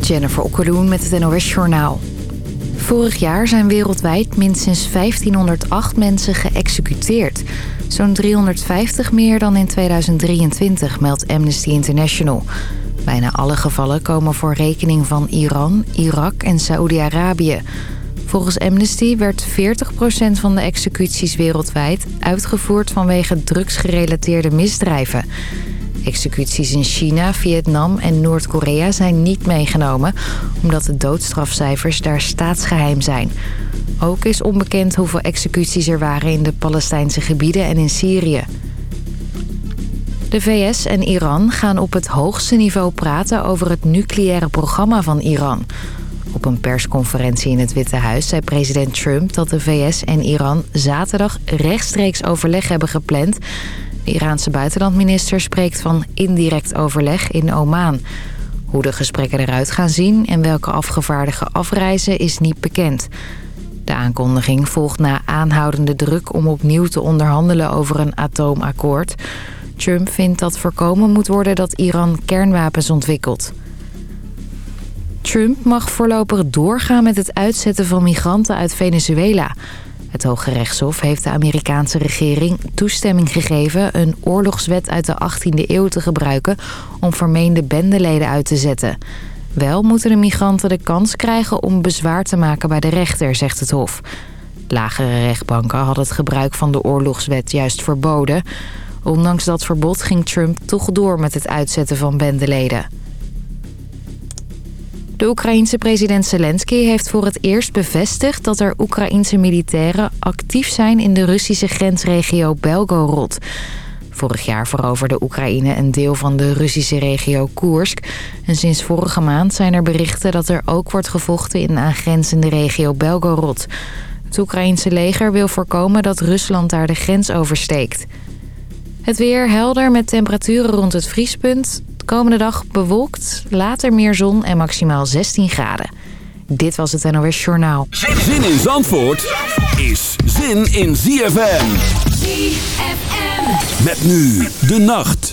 Jennifer Okkeloen met het NOS Journaal. Vorig jaar zijn wereldwijd minstens 1508 mensen geëxecuteerd. Zo'n 350 meer dan in 2023, meldt Amnesty International. Bijna alle gevallen komen voor rekening van Iran, Irak en Saoedi-Arabië. Volgens Amnesty werd 40% van de executies wereldwijd uitgevoerd vanwege drugsgerelateerde misdrijven. Executies in China, Vietnam en Noord-Korea zijn niet meegenomen... omdat de doodstrafcijfers daar staatsgeheim zijn. Ook is onbekend hoeveel executies er waren in de Palestijnse gebieden en in Syrië. De VS en Iran gaan op het hoogste niveau praten over het nucleaire programma van Iran. Op een persconferentie in het Witte Huis zei president Trump dat de VS en Iran zaterdag rechtstreeks overleg hebben gepland. De Iraanse buitenlandminister spreekt van indirect overleg in Oman. Hoe de gesprekken eruit gaan zien en welke afgevaardigden afreizen is niet bekend. De aankondiging volgt na aanhoudende druk om opnieuw te onderhandelen over een atoomakkoord. Trump vindt dat voorkomen moet worden dat Iran kernwapens ontwikkelt. Trump mag voorlopig doorgaan met het uitzetten van migranten uit Venezuela. Het Hoge Rechtshof heeft de Amerikaanse regering toestemming gegeven... een oorlogswet uit de 18e eeuw te gebruiken om vermeende bendeleden uit te zetten. Wel moeten de migranten de kans krijgen om bezwaar te maken bij de rechter, zegt het Hof. Lagere rechtbanken hadden het gebruik van de oorlogswet juist verboden. Ondanks dat verbod ging Trump toch door met het uitzetten van bendeleden. De Oekraïense president Zelensky heeft voor het eerst bevestigd... dat er Oekraïense militairen actief zijn in de Russische grensregio Belgorod. Vorig jaar veroverde Oekraïne een deel van de Russische regio Koersk. En sinds vorige maand zijn er berichten dat er ook wordt gevochten... in de aangrenzende regio Belgorod. Het Oekraïense leger wil voorkomen dat Rusland daar de grens oversteekt. Het weer helder met temperaturen rond het vriespunt. De komende dag bewolkt, later meer zon en maximaal 16 graden. Dit was het NOS Journaal. Zin in Zandvoort is zin in ZFM. ZFM. Met nu de nacht.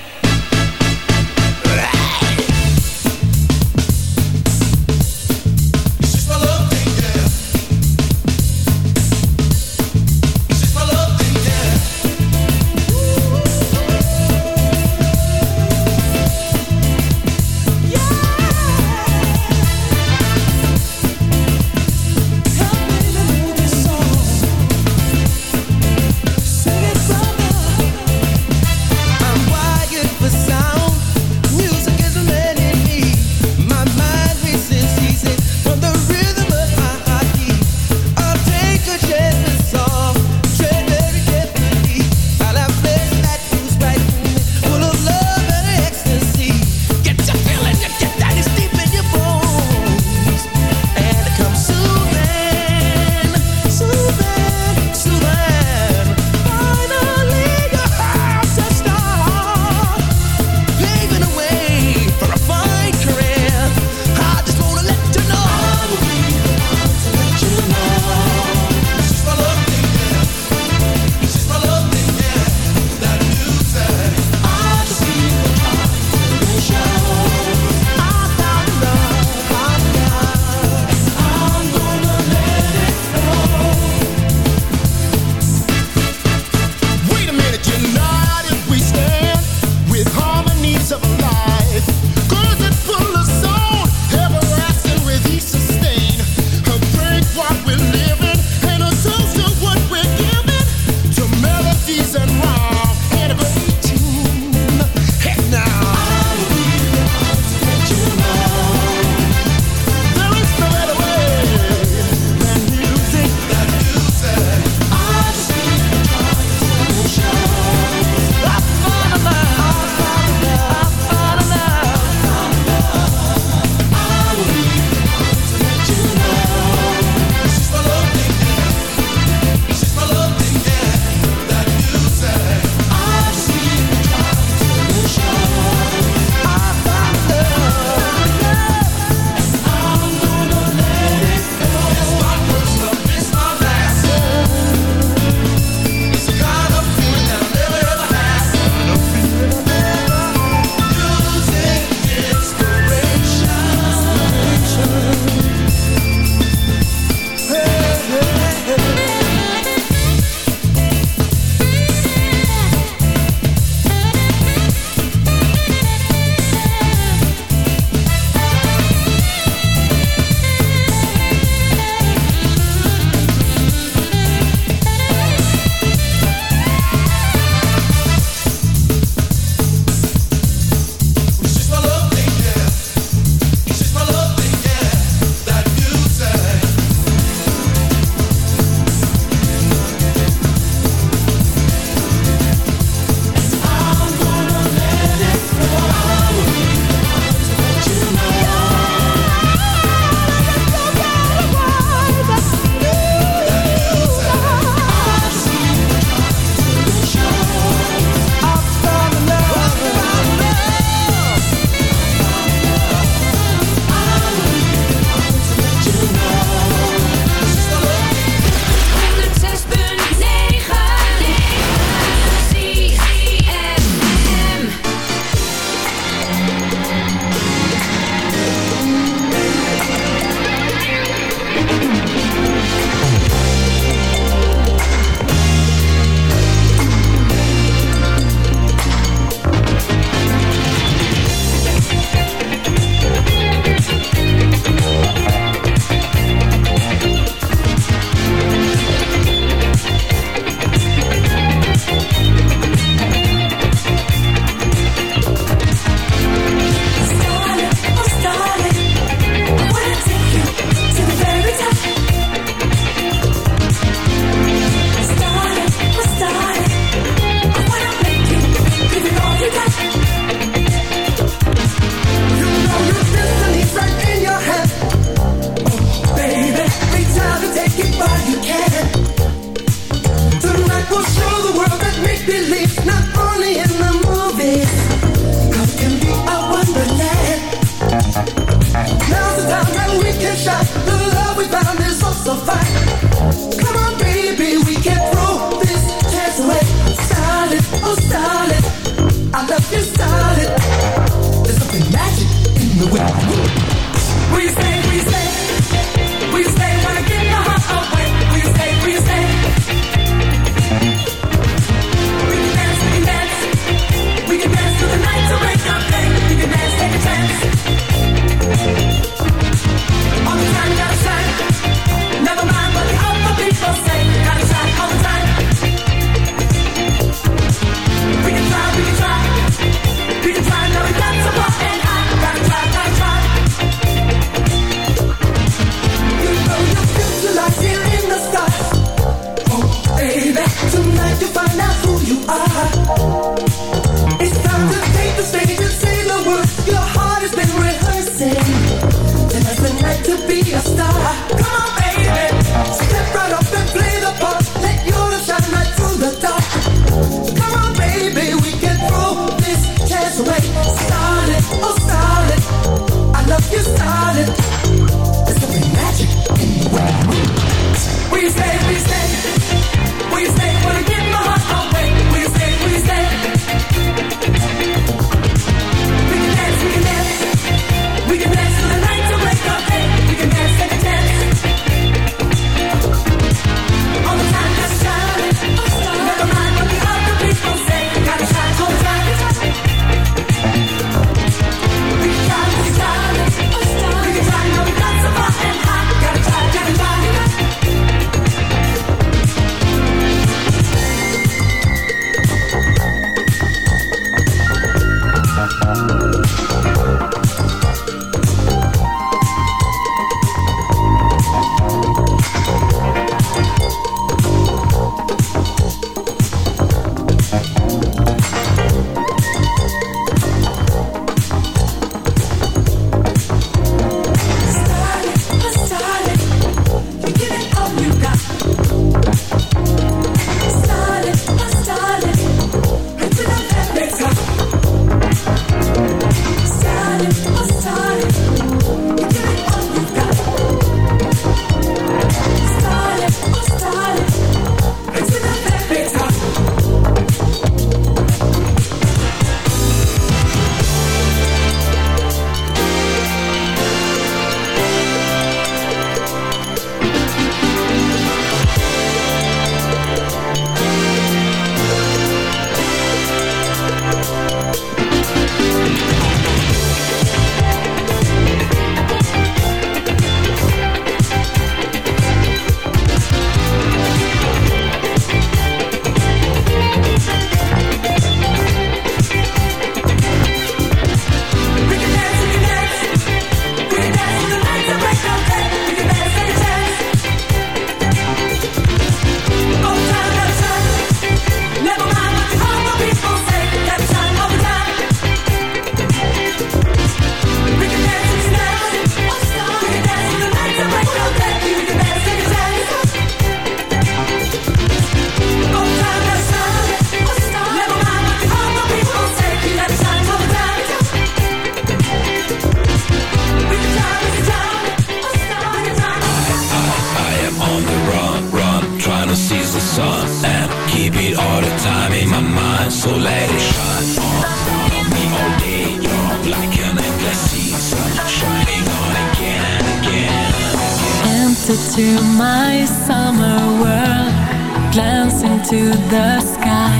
to the sky.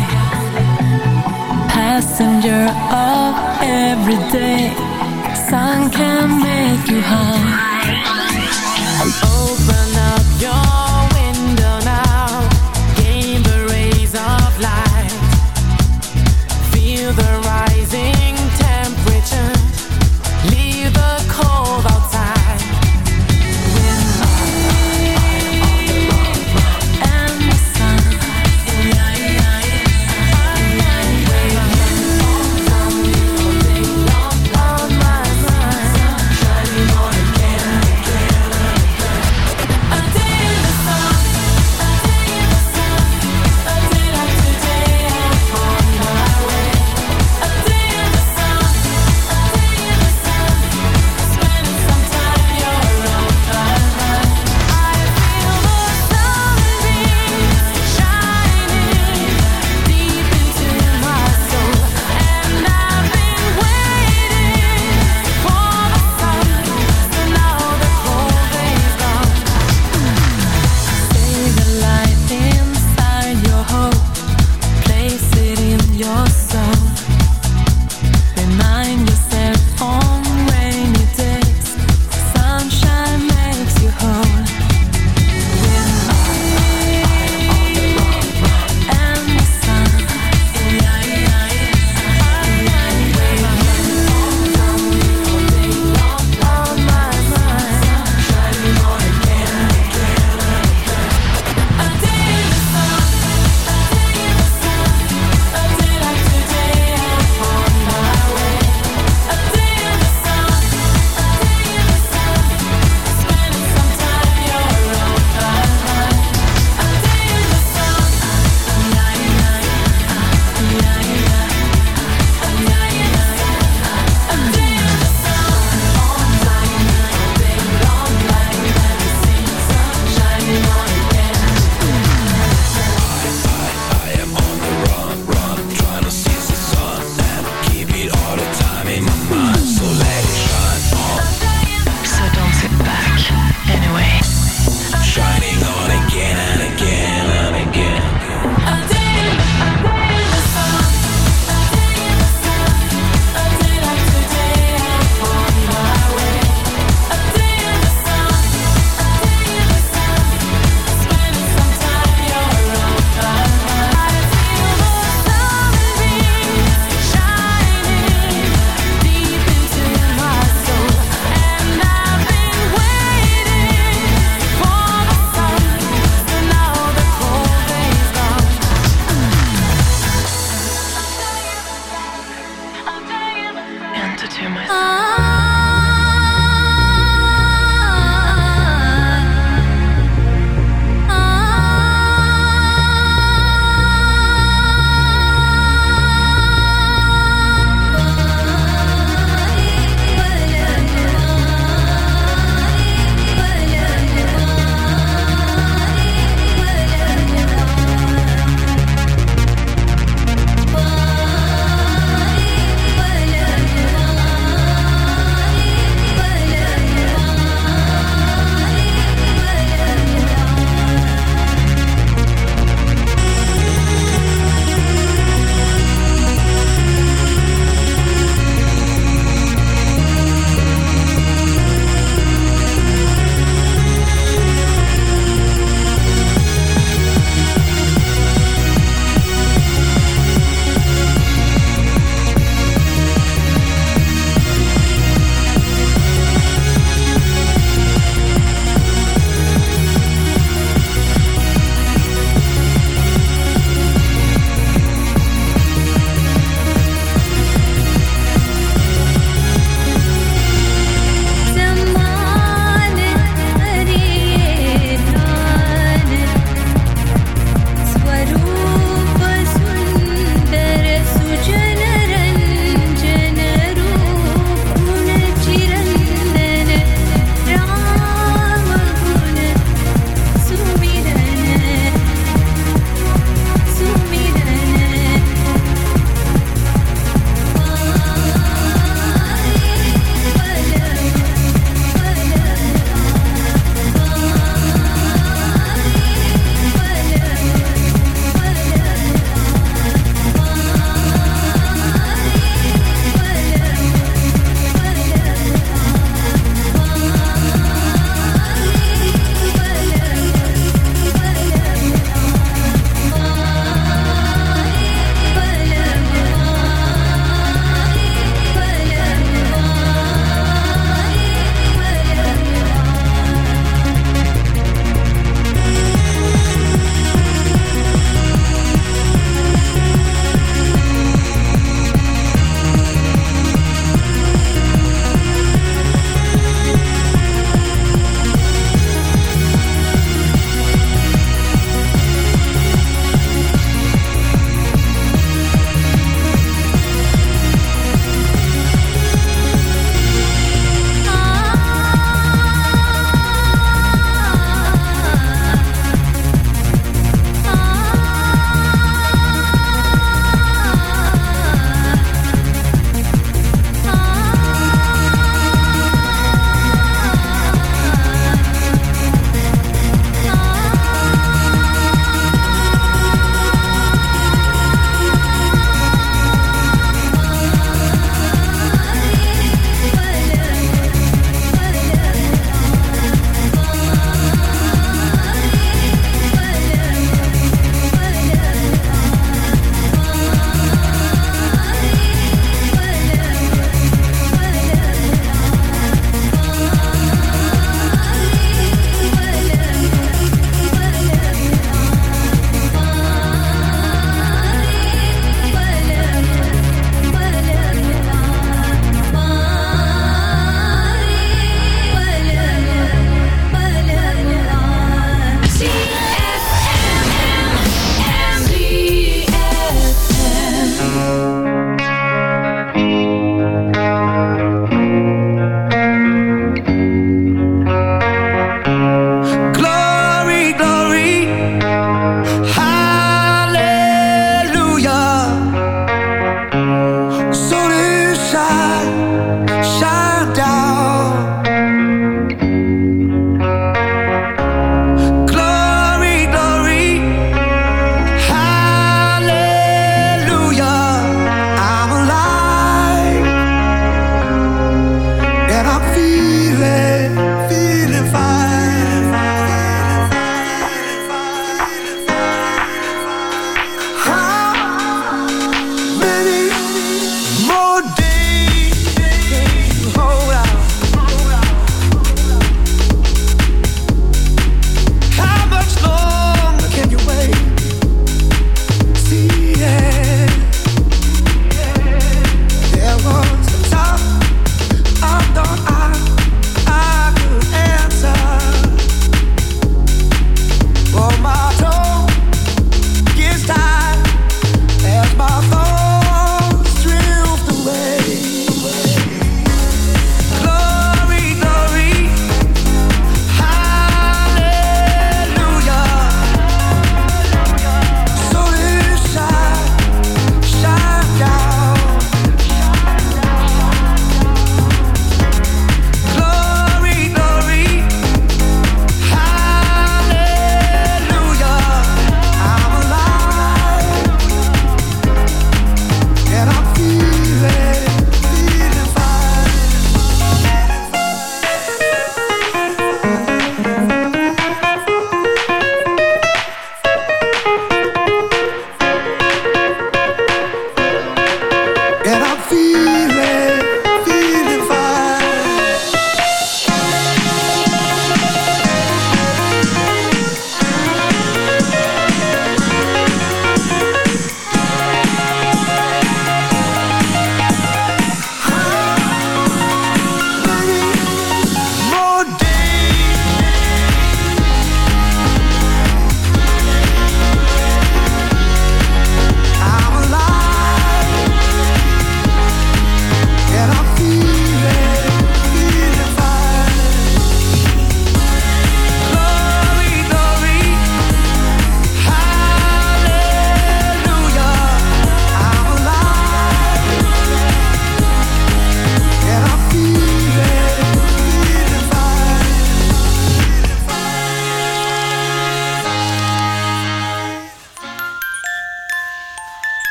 Passenger of every day. Sun can make you high.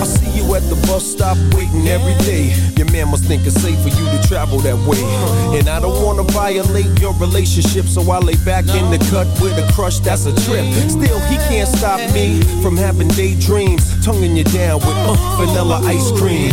I see you at the bus stop waiting every day. Your man must think it's safe for you to travel that way. And I don't wanna violate your relationship, so I lay back in the cut with a crush that's a trip. Still, he can't stop me from having daydreams, tonguing you down with uh, vanilla ice cream.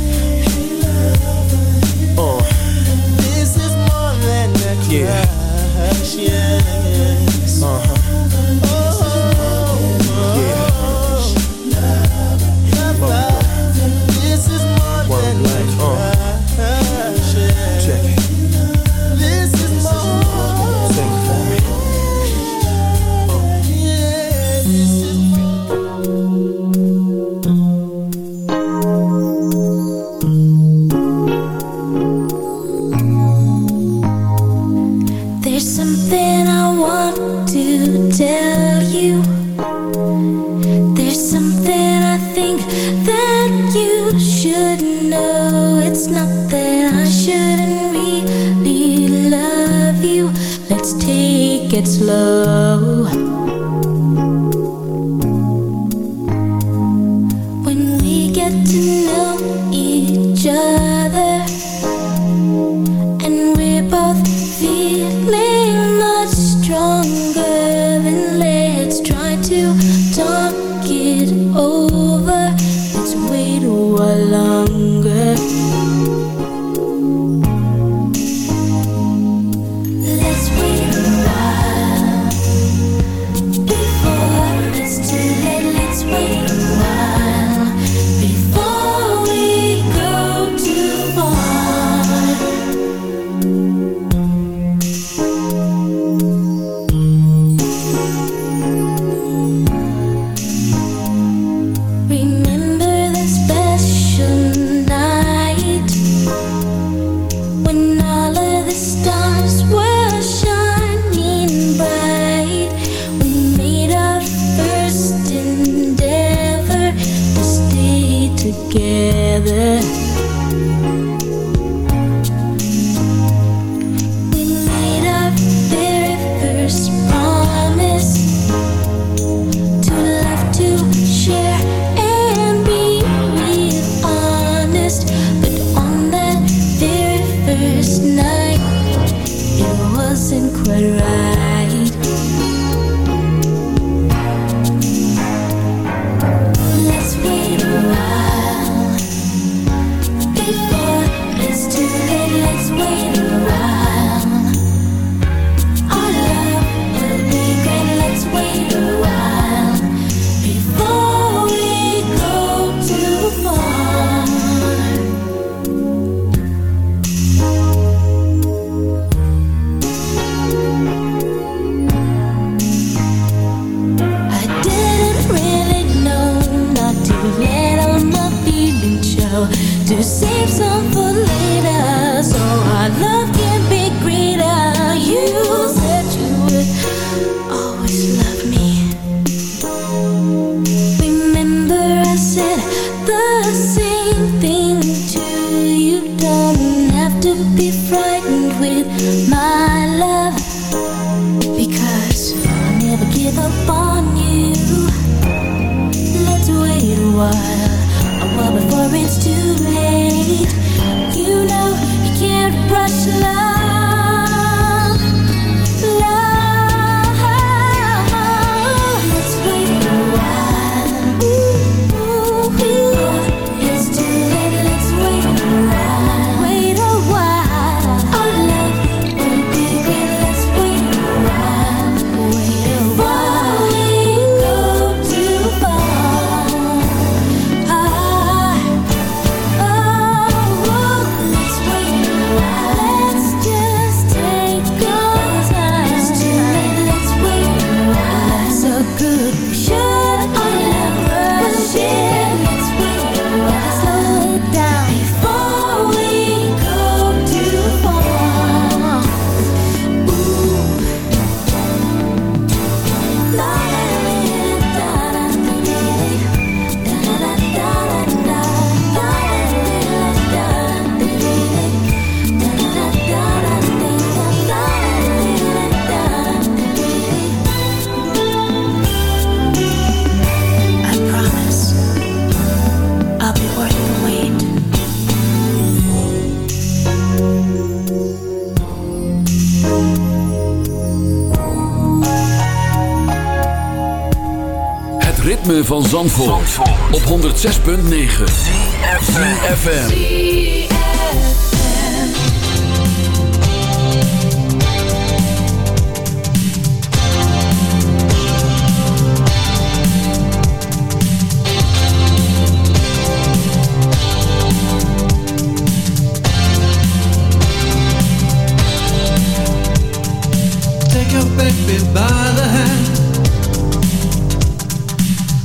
Yeah. to 106.9 CFFM Take your baby by the hand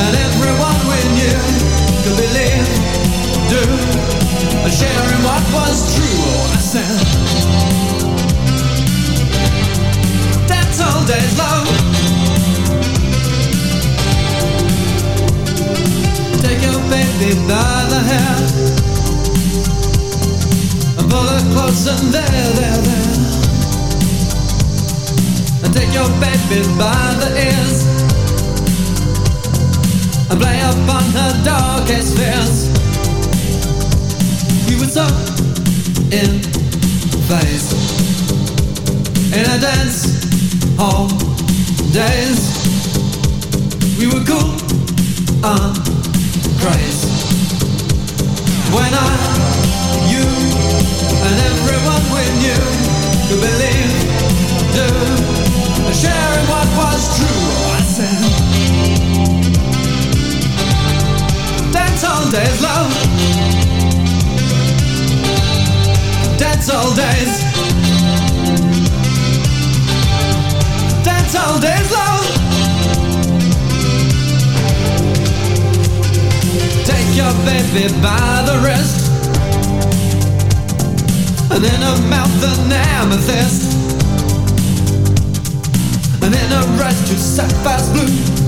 and everyone we knew could believe, do, and sharing what was true. Oh, I said, that's all days love. Take your baby by the hair and pull her close and there, there, there and take your baby by the ears and play upon her darkest fears. We were so in phase in a dance hall days. We were cool on craze when I, you, and everyone we knew could believe, do sharing what was true. All days, love. That's all days. That's all days, love. Take your baby by the wrist, and in her mouth an amethyst and in a rush to sapphire's blue.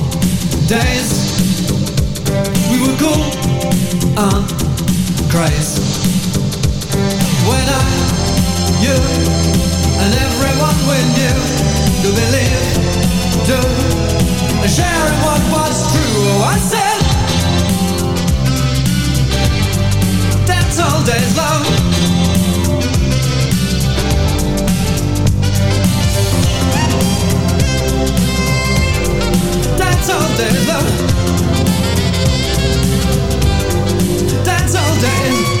days. We were cool on craze. When I, you, and everyone we knew to believe, to sharing what was true. Oh, I said, that's all days love. All days love. That's all days.